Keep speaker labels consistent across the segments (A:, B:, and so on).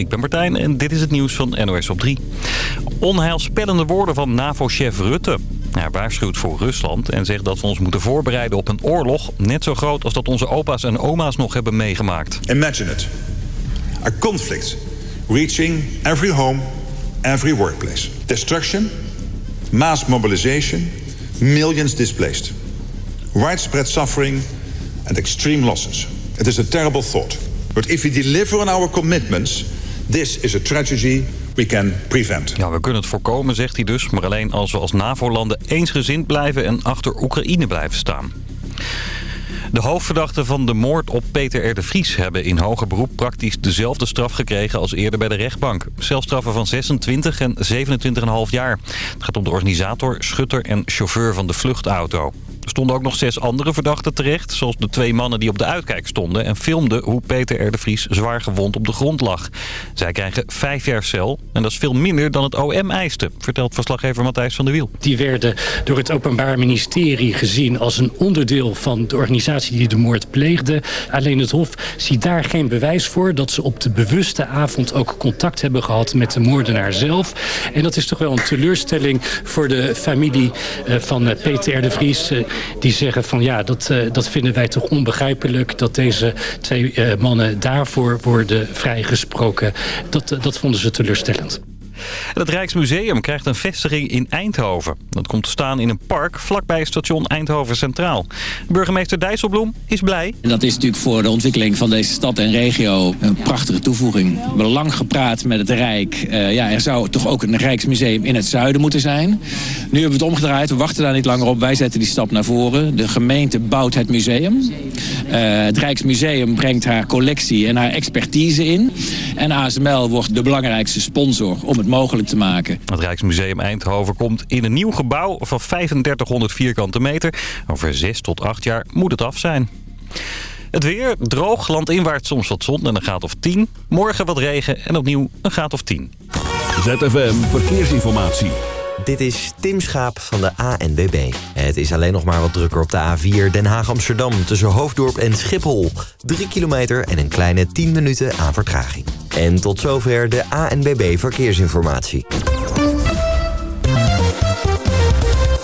A: Ik ben Martijn en dit is het nieuws van NOS op 3. Onheilspellende woorden van NAVO-chef Rutte. Hij waarschuwt voor Rusland en zegt dat we ons moeten voorbereiden op een oorlog... net zo groot als dat onze opa's en oma's nog hebben meegemaakt.
B: Imagine it. A conflict reaching every home, every workplace. Destruction, mass mobilization, millions displaced. Widespread suffering and extreme losses. It is a terrible thought. But if we deliver on our commitments... This is a tragedy we can prevent.
A: Ja, we kunnen het voorkomen, zegt hij dus. Maar alleen als we als NAVO-landen eensgezind blijven en achter Oekraïne blijven staan. De hoofdverdachten van de moord op Peter R. de Vries hebben in hoger beroep praktisch dezelfde straf gekregen als eerder bij de rechtbank. Celstraffen van 26 en 27,5 jaar. Het gaat om de organisator, schutter en chauffeur van de vluchtauto. Er stonden ook nog zes andere verdachten terecht. Zoals de twee mannen die op de uitkijk stonden... en filmden hoe Peter R. de Vries zwaar gewond op de grond lag. Zij krijgen vijf jaar cel. En dat is veel minder dan het OM eiste. Vertelt verslaggever Matthijs van der Wiel.
C: Die werden door het Openbaar Ministerie gezien... als een onderdeel van de organisatie die de moord pleegde. Alleen het Hof ziet daar geen bewijs voor... dat ze op de bewuste avond ook contact hebben gehad met de moordenaar zelf. En dat is toch wel een teleurstelling voor de familie eh, van eh, Peter R. de Vries die zeggen van ja, dat, uh, dat vinden wij toch onbegrijpelijk... dat deze twee uh, mannen daarvoor worden vrijgesproken. Dat, uh, dat vonden ze teleurstellend.
A: Het Rijksmuseum krijgt een vestiging in Eindhoven. Dat komt te staan in een park vlakbij station Eindhoven Centraal. Burgemeester Dijsselbloem is blij.
D: En dat is natuurlijk voor de ontwikkeling van deze stad en regio een prachtige toevoeging. We hebben lang gepraat met het Rijk. Uh, ja, er zou toch ook een Rijksmuseum in het zuiden moeten zijn. Nu hebben we het omgedraaid. We wachten daar niet langer op. Wij zetten die stap naar voren. De gemeente bouwt het museum. Uh, het Rijksmuseum brengt haar collectie en haar expertise in. En ASML wordt de belangrijkste sponsor om het mogelijk te maken.
A: Het Rijksmuseum Eindhoven komt in een nieuw gebouw van 3500 vierkante meter. Over 6 tot 8 jaar moet het af zijn. Het weer, droog, landinwaarts soms wat zon en een graad of 10. Morgen wat regen en opnieuw een graad of 10.
E: ZFM Verkeersinformatie.
F: Dit is Tim Schaap van de ANWB. Het is alleen nog maar wat drukker op de A4 Den Haag-Amsterdam... tussen Hoofddorp en Schiphol. 3 kilometer en een kleine 10 minuten aan vertraging. En tot zover de ANWB Verkeersinformatie.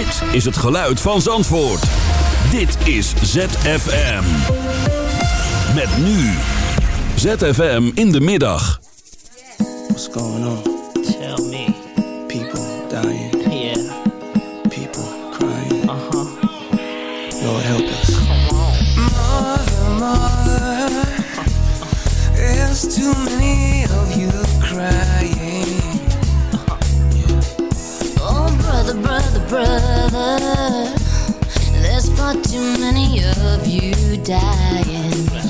E: Dit is het geluid van Zandvoort. Dit is ZFM. Met nu. ZFM in de middag.
G: What's going on?
H: Tell me.
G: People dying.
H: Yeah.
G: People crying.
H: Uh-huh.
G: Lord help us.
I: Mother, mother, there's too many of you crying.
J: Oh, brother, brother, brother, there's far too many of you dying.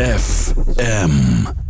K: ZFM.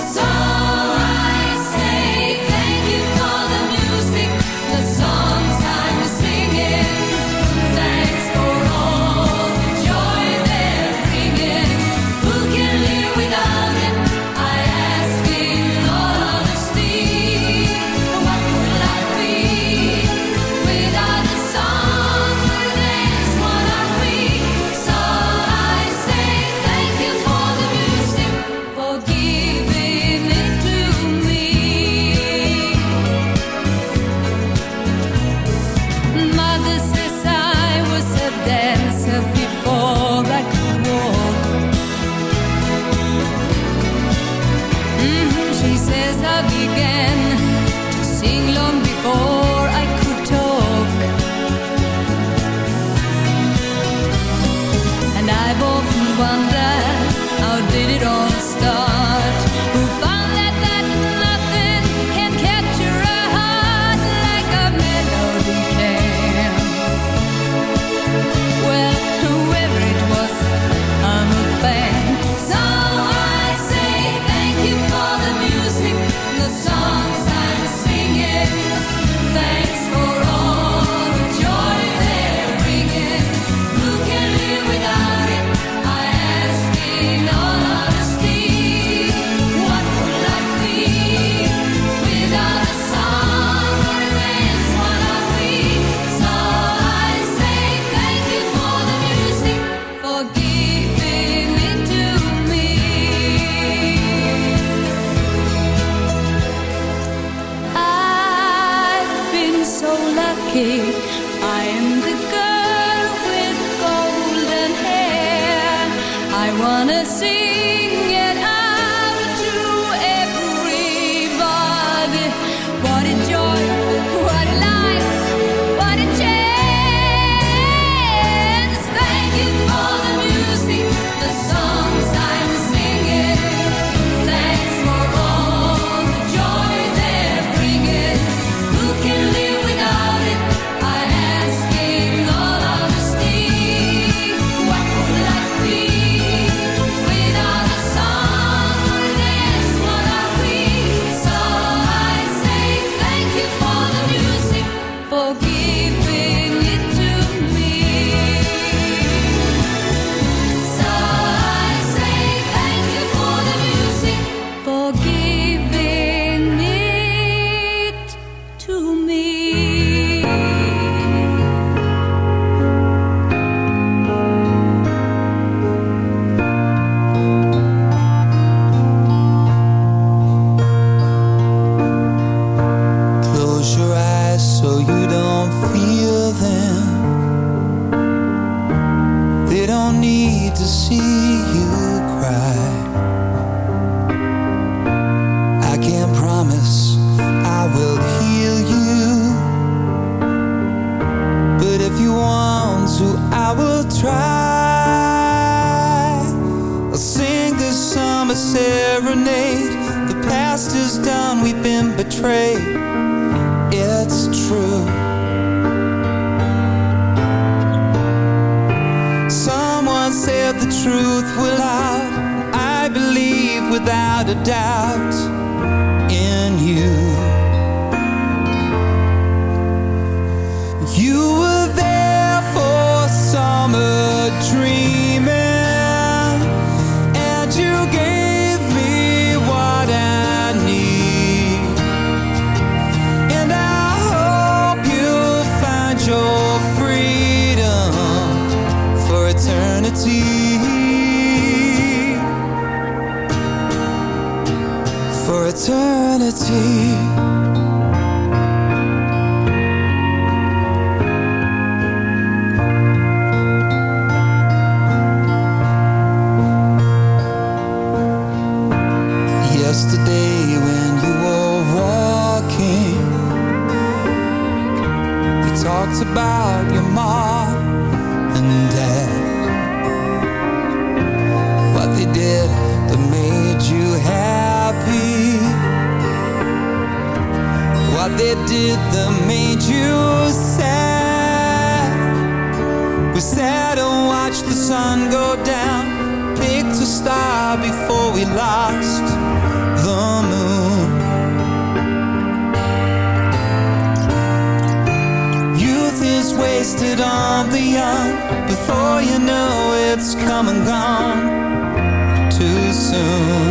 L: The
H: past is done, we've been betrayed. It's true. Someone said the truth will out. I believe without a doubt.
M: Come and gone too soon.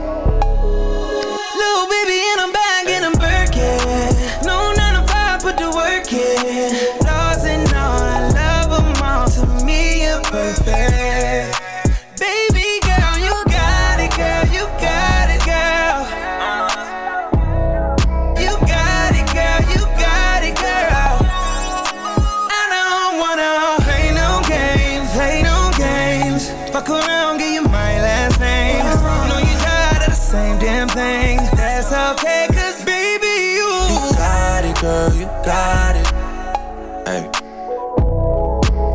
M: Cause baby, you.
N: You got it, girl, you got it. Hey.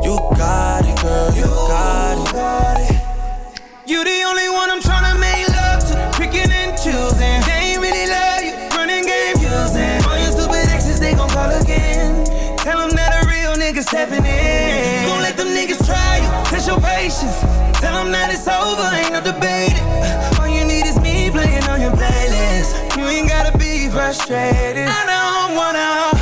N: You got it, girl, you got it.
M: You the only one I'm tryna make love to. Picking and choosing. They ain't really love you. Running game using. All your stupid exes, they gon' call again. Tell them that a real nigga stepping in. Don't let them niggas try you. Test your patience. Tell them that it's over, ain't no debating. Frustrated. I don't wanna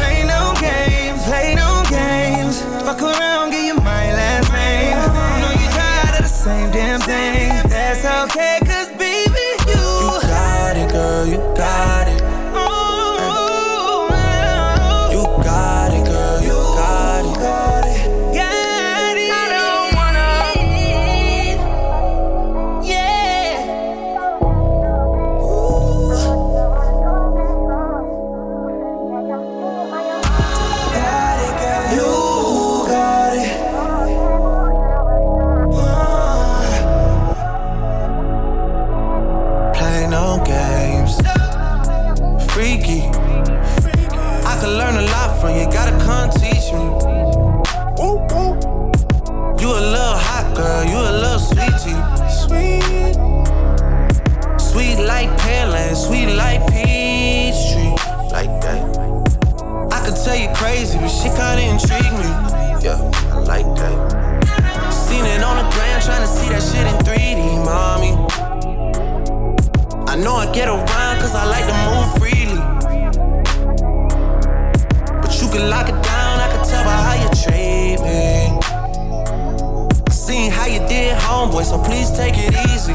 O: Seen how you did, homeboy, so please take it easy.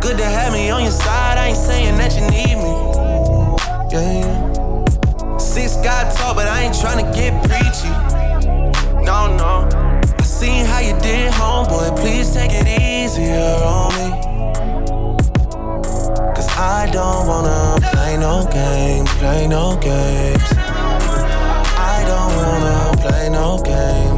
O: Good to have me on your side, I ain't saying that you need me. Yeah, yeah. Six God talk, but I ain't trying to get preachy. No, no. I seen how you did, homeboy, please take it easier on me. Cause I don't wanna play no games, play no games. I don't wanna play no games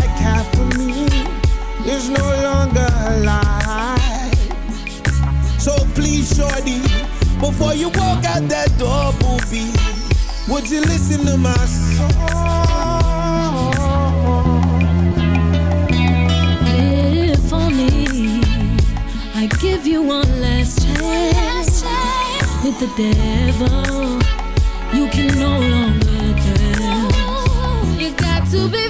M: like
G: half of me is no longer alive. So please, shorty, before you walk out that door, booby, would you listen to my song?
L: If only I give you one last chance with the devil, you can no longer dance. You got to be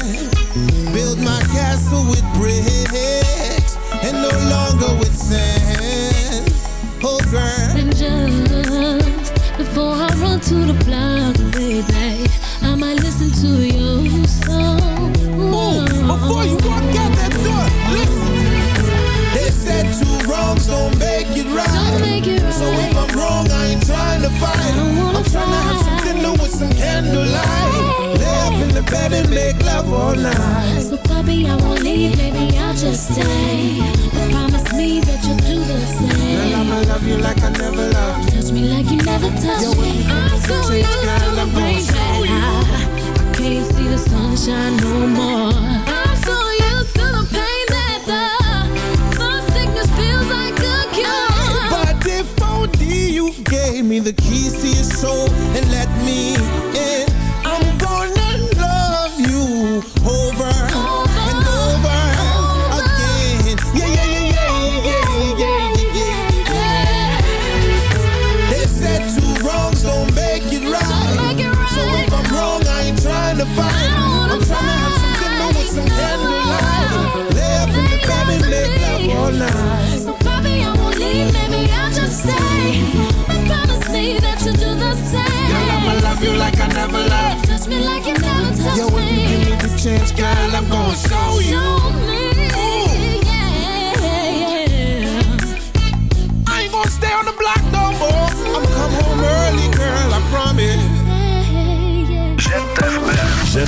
P: Castle with bricks and no longer with sand. Oh, girl.
L: And just before I run to the block, baby,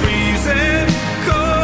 Q: freezing cold,